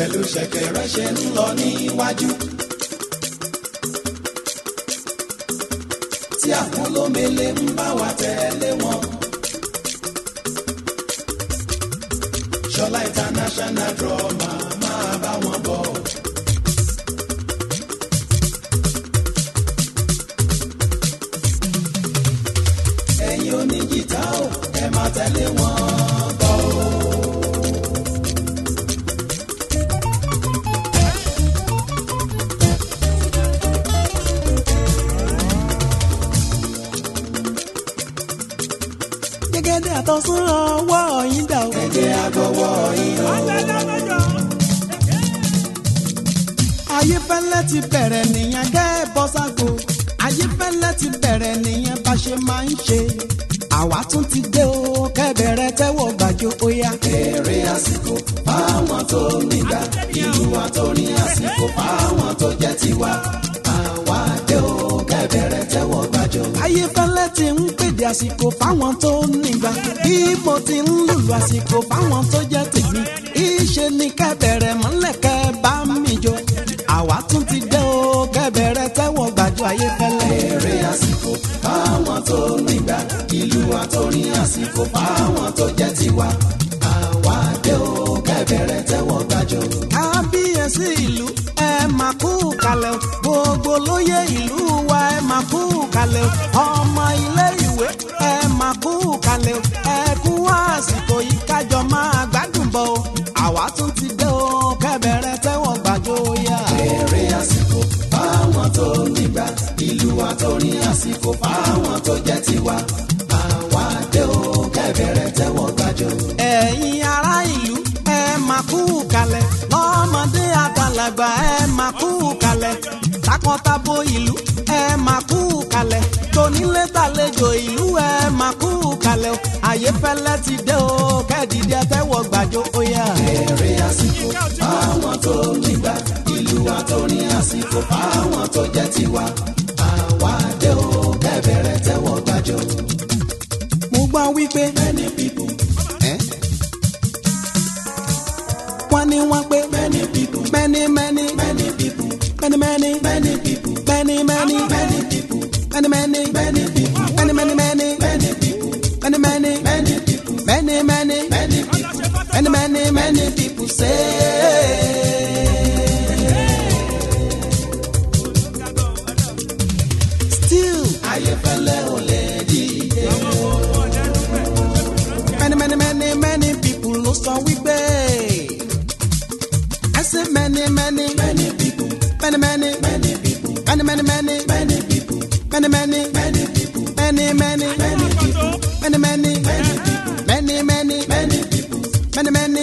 pẹ̀lú ṣẹ̀kẹ̀rẹ̀ ṣe ń lọ níwájú. tí àwọn olómele ń bá wa tẹ̀lé wọn. ṣọlá international drama máa bá wọn bọ̀. ẹ̀yin oní jìtá o máa tẹ̀lé wọn. àtọ̀sán ọwọ́ yín dà o. ẹ̀jẹ̀ àgbọ̀wọ́ yín o. ayéfẹ́lẹ́ ti bẹ̀rẹ̀ nìyẹn kẹ́ ẹ bọ́ ságo ayéfẹ́lẹ́ ti bẹ̀rẹ̀ nìyẹn bá ṣe máa ń ṣe àwa tún ti dé o kẹ́bẹ̀rẹ̀ tẹ́wọ̀ gbàjọ óyá. eré àsìkò fáwọn tó nígbà ìlú wa tó ní àsìkò fáwọn tó jẹ́ tiwa àwa dé o bẹ̀rẹ̀ tẹ́wọ́ gbàjọ. ayéfẹ́lẹ́ ti ń pèdè àsìkò fáwọn tó nígbà bí mo ti ń lùlù àsìkò fáwọn tó jẹ́ tèmi ìṣe ni kẹ́bẹ̀rẹ̀ mọ́lẹ̀ kẹ́ bá mi jọ àwa tún ti dé o kẹ́bẹ̀rẹ̀ tẹ́wọ́ gbàjọ ayéfẹ́lẹ́. eré àsìkò fáwọn tó nígbà ìlú àtòrin àsìkò fáwọn tó jẹ́ tiwa àwa dé o kẹ́bẹ̀rẹ̀ tẹ́wọ́ gbàjọ. kábíyèsí ìlú ẹ máa kú kalẹ̀ gbogbo lóye ìlú máa kú kalẹ̀ ọmọ ilé ìwé ẹ máa kú kalẹ̀ ẹ kú àsìkò yìí kájọ máa gbádùn bọ̀ o àwa tún ti dé o kẹbẹrẹ tẹ́wọ̀n gbàjọ yá. eré àsìkò fáwọn tó nígbà ìlú wa tó rí àsìkò fáwọn tó jẹ́ tiwa àwa dé o kẹbẹrẹ tẹ́wọ̀n gbàjọ. ẹ̀yin ará ìlú ẹ máa kú kalẹ̀ lọ́mọdé àtàlàgbà ẹ máa kú kalẹ̀ takọtabo ìlú ẹ máa kú kalẹ̀ tonílé tàlejò ìlú ẹ máa kú kalẹ̀ o àyèfẹ́lẹ́ ti dé o kẹ́ẹ̀dìdì ẹ tẹ́wọ̀ oya. oyà. èrè àsìkò àwọn tó nígbà ìlú wa tó ní àsìkò àwọn tó jẹ́ tiwa àwa dé o kẹ́ẹ̀bẹ̀rẹ̀ tẹ́wọ̀ gbàjọ. mo gbọ́ wípé.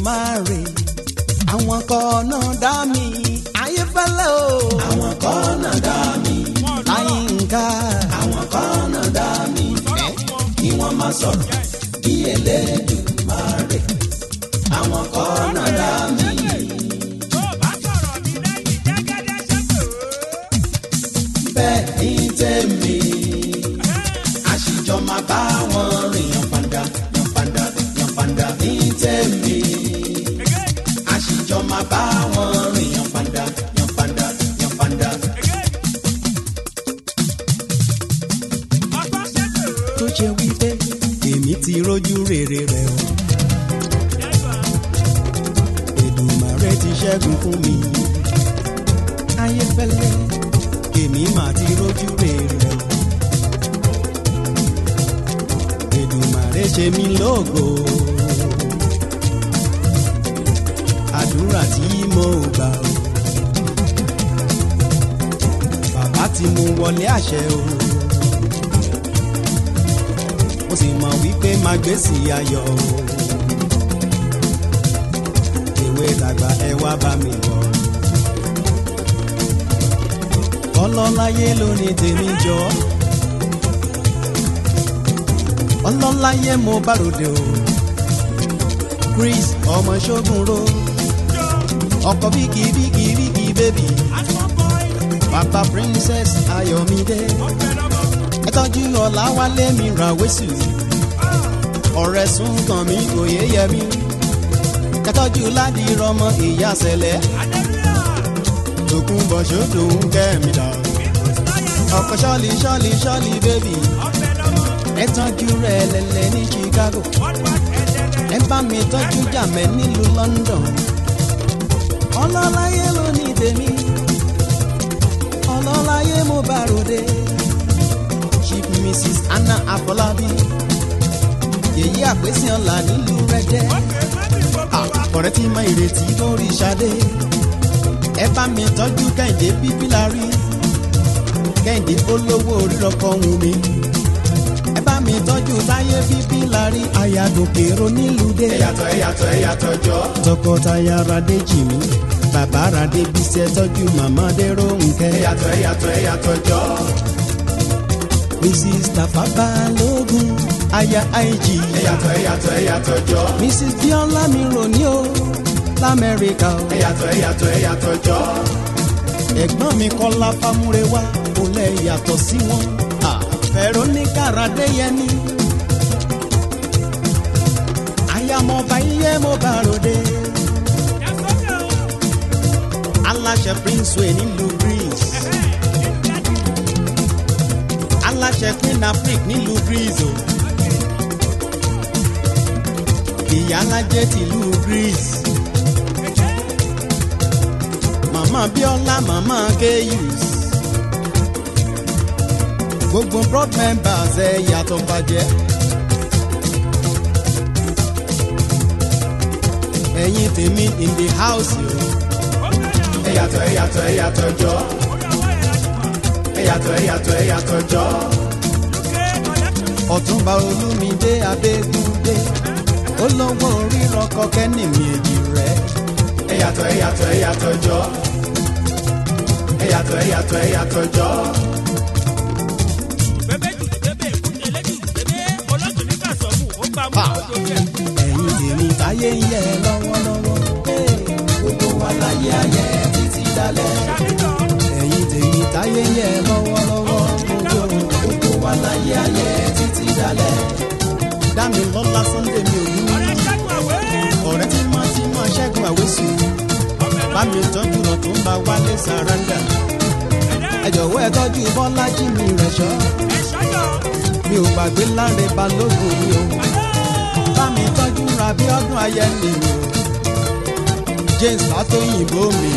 Èdùmàrè àwọn kan náà dá mi ayé fẹ́lẹ́ o. àwọn kan náà dá mi. àyínká. àwọn kan náà dá mi. kí wọ́n máa sọ̀rọ̀ bí Ẹlẹ́dùmarè. àwọn kan náà dá mi. bẹ́ẹ̀ ni tèmi. ṣẹ́gun fún mi. ayé fẹ́lẹ́ èmi máa ti rójú rere. Èdùmàrè ṣe mí lógo. àdúrà tí mo gbà o. bàbá ti mú wọlé àṣẹ o. mo sì mọ̀ wípé máa gbé ayọ̀ o tèwe tàgbà ẹ wá bá mi bọ̀. ọlọ́láyé lónìí tèmi jọ. ọlọ́láyé mo bá ròde o. Chris ọmọ ṣógun ọkọ bíkì bíkì bíkì bébì. bàbá princess Ayọ̀mídé. ẹ tọ́jú ọ̀làwálé mi ràwé sùn. ọ̀rẹ́ sùn kàn mí kò yẹ mí kẹtọ́jú láti rọmọ ìyá sẹlẹ̀. tòkun bọ̀ ṣòdò ń kẹ́mi dà. ọkọ ṣọ́ọ̀lì ṣọ́ọ̀lì ṣọ́ọ̀lì bébì. ẹ tọ́jú rẹ̀ lẹ́lẹ́ ní Chicago. ẹ bá mi tọ́jú jàmẹ́ nílùú London. ọlọ́láyé ló ní tèmi. ọlọ́láyé mo bá ròde. Chief Mrs. Anna Afolabi. yèyí àpèsè ọ̀la nílùú rẹ̀ jẹ́. Ah, ọ̀rẹ́ tí mọ ìrètí lórí Ṣadé ẹ bá mi tọ́jú Kẹ́hìndé bíbí la rí Kẹ́hìndé olówó orí lọ́kọ wù mí ẹ bá mi tọ́jú táyé bíbí la rí ayàdòkè ronílùdé. ẹ̀yàtọ̀ ẹ̀yàtọ̀ ẹ̀yàtọ̀ jọ. tọkọtaya radé jì mí bàbá radé bísẹ tọ́jú màmá dérò nkẹ́. ẹ̀yàtọ̀ ẹ̀yàtọ̀ ẹ̀yàtọ̀ jọ. Mrs. Tafabalógun aya IG. ẹ̀yàtọ̀ ẹ̀yàtọ̀ ẹ̀yàtọ̀ jọ. Mrs Biola mi rò ní o lamẹ́ríkà o. ẹ̀yàtọ̀ ẹ̀yàtọ̀ ẹ̀yàtọ̀ jọ. ẹ̀gbọ́n mi Kọ́lá Fámúrewá kò lè yàtọ̀ sí wọn. Veronica Adéyẹmí. ayamọba iye mo bá ròde. aláṣẹ prince wey nílùú greece. aláṣẹ queen Africa nílùú greece o ìyálájẹ́ tìlú Greece màmá Bíọ́lá màmá Gayus gbogbo broad members ẹ yàtọ̀ bàjẹ́. ẹ̀yin tèmi in the house yìí. ẹ yàtọ̀ ẹ yàtọ̀ ẹ yàtọ̀ jọ. ẹ yàtọ̀ ẹ yàtọ̀ ẹ yàtọ̀ jọ. Ọ̀túnba Olúmidé Adégúndé ó lọ́wọ́ ríran kọ́kẹ́ ní mi èjì rẹ̀. ẹ yàtọ̀ ẹ yàtọ̀ ẹ yàtọ̀ jọ ẹ yàtọ̀ ẹ yàtọ̀ ẹ yàtọ̀ jọ. bẹ́bẹ́ jù bẹ́bẹ́ èkúté lẹ́jù bẹ́bẹ́ ọlọ́jù ní kàṣọ́mù ó gbà mú ọjọ́ jẹ́. ẹ̀yin lèmi táyé ń yẹ lọ́wọ́lọ́wọ́ gbogbo wa láyé ayẹ títí dalẹ̀. ẹ̀yin lèmi táyé ń yẹ lọ́wọ́lọ́wọ́ gbogbo wa láyé ayẹ títí dalẹ̀. dá mi lọ́lá sunday mi ò ní ogun àwẹ̀sì bá mi tọ́jú lọ tó ń bá wálé sàràǹdà ẹ jọ̀wọ́ ẹ tọ́jú bọ́lá jí mi rẹ̀ ṣọ́ mi ò gbàgbé láre balógun mi o bá mi tọ́jú rabi ọdún ayẹni mi o James Fatoyinbo mi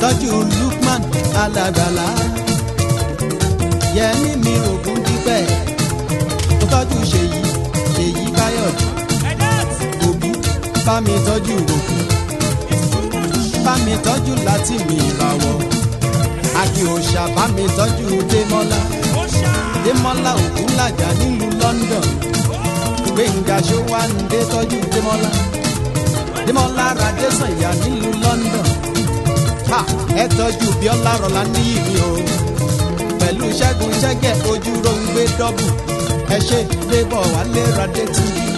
tọ́jú Lukman alagbala yẹmi mi ògùn dípẹ́ mo tọ́jú ṣèyí. bá mi tọ́jú òkú bá mi tọ́jú láti mi ìbáwọ̀ àkì òòṣà bá mi tọ́jú démọ́lá démọ́lá òkú làjà nílùú London gbẹ̀ngà ṣówáńdé tọ́jú démọ́lá démọ́lá ràdésàn ìyá nílùú London ha ẹ tọ́jú bíọ́lá rọ̀lá ní ìbí o pẹ̀lú ṣẹ́gun ṣẹ́gẹ̀ ojú rongbé dọ́bù ẹ ṣe débọ̀ wálé ràdé tìbí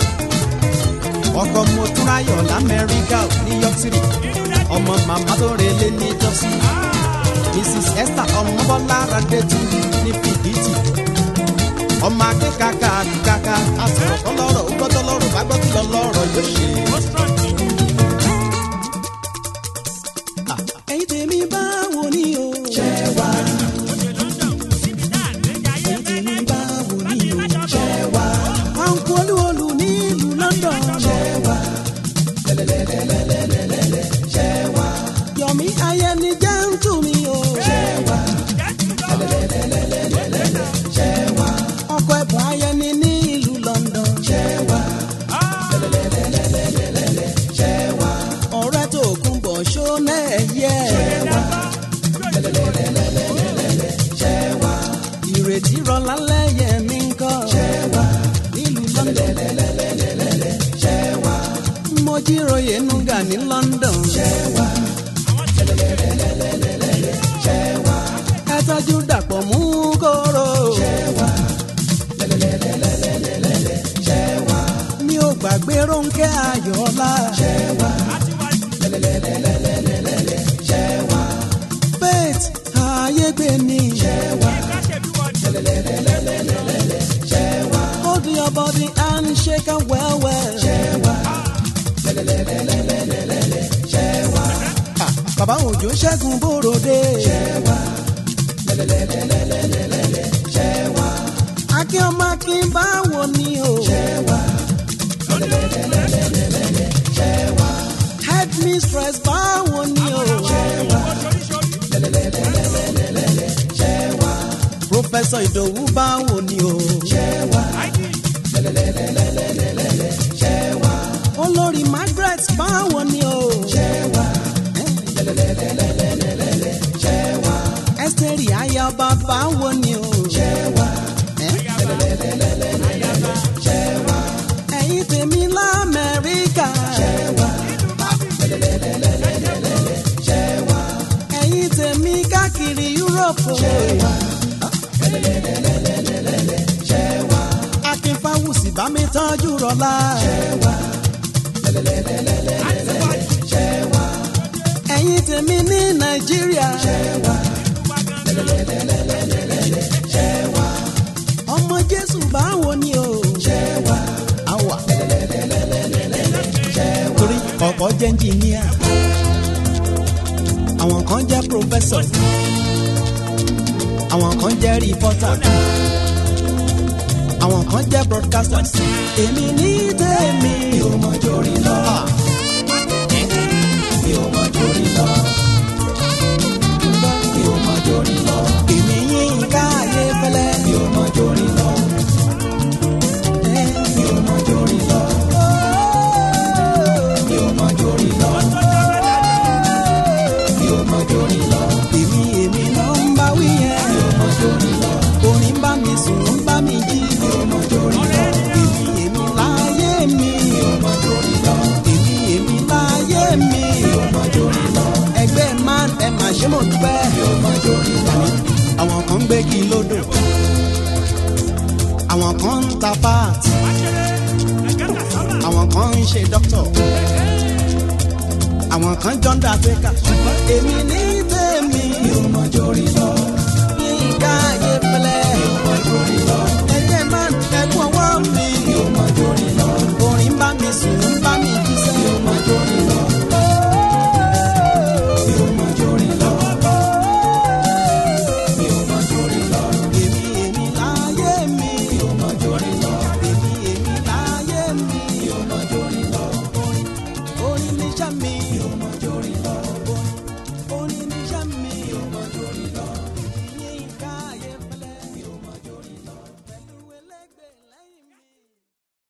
ọkọ mo tún ráyọ̀ lamẹ́ríkà New york city ọmọ màmá tó relé ní jọ́sí mrs esther ọmọbọ́lá radetu ní fìdítì ọmọ akẹ́kàkà àdìkàkà àsọ̀rọ̀ kọ́lọ́rọ̀ ó b bàbá òjò ṣẹ́gun bòròdé. ṣẹ́wà lẹ́lẹ́lẹ́lẹ́lẹ́lẹ́lẹ́ ṣẹ́wà. akí ọmọ akí báwo ni o. ṣẹ́wà lẹ́lẹ́lẹ́lẹ́lẹ́lẹ́ ṣẹ́wà. head mistress báwo ni o. ṣẹ́wà lẹ́lẹ́lẹ́lẹ́lẹ́lẹ́ ṣẹ́wà. professor ìdòwú báwo ni o. báwo ni o. ṣé wà lẹ́lẹ́lẹ́lẹ́lẹ́lẹ́ ṣé wà. ẹ̀yin tèmi lamẹ́ríkà. ṣé wà lẹ́lẹ́lẹ́lẹ́lẹ́lẹ́ ṣé wà. ẹ̀yin tèmi káàkiri yúròpù. ṣé wà lẹ́lẹ́lẹ́lẹ́lẹ́lẹ́ ṣé wà. akínfàwùsì bá mi tọ́jú rọ̀lá. ṣé wà lẹ́lẹ́lẹ́lẹ́lẹ́lẹ́ ṣé wà. ẹ̀yin tèmi ní nàìjíríà. ṣé wà. báwo ni o. ṣé wà àwà torí ọ̀pọ̀ jẹ́ ẹnjìníà àwọn kan jẹ́ pòfẹ́sọ̀ àwọn kan jẹ́ rìpọ́tà àwọn kan jẹ́ broadcasters èmi ní tèmi. mi ò mọ̀ jórí lọ ah. mi ò mọ̀ jórí lọ. àwọn kan ń gbégi lódò àwọn kan ń ta páàtì àwọn kan ń ṣe dọ́kítọ̀ àwọn kan jọ ń da pékà ṣùgbọ́n èmi ní tèmi. mi ò mọ̀jọ́ rí lọ. ayé pẹlẹ. mi ò lọ.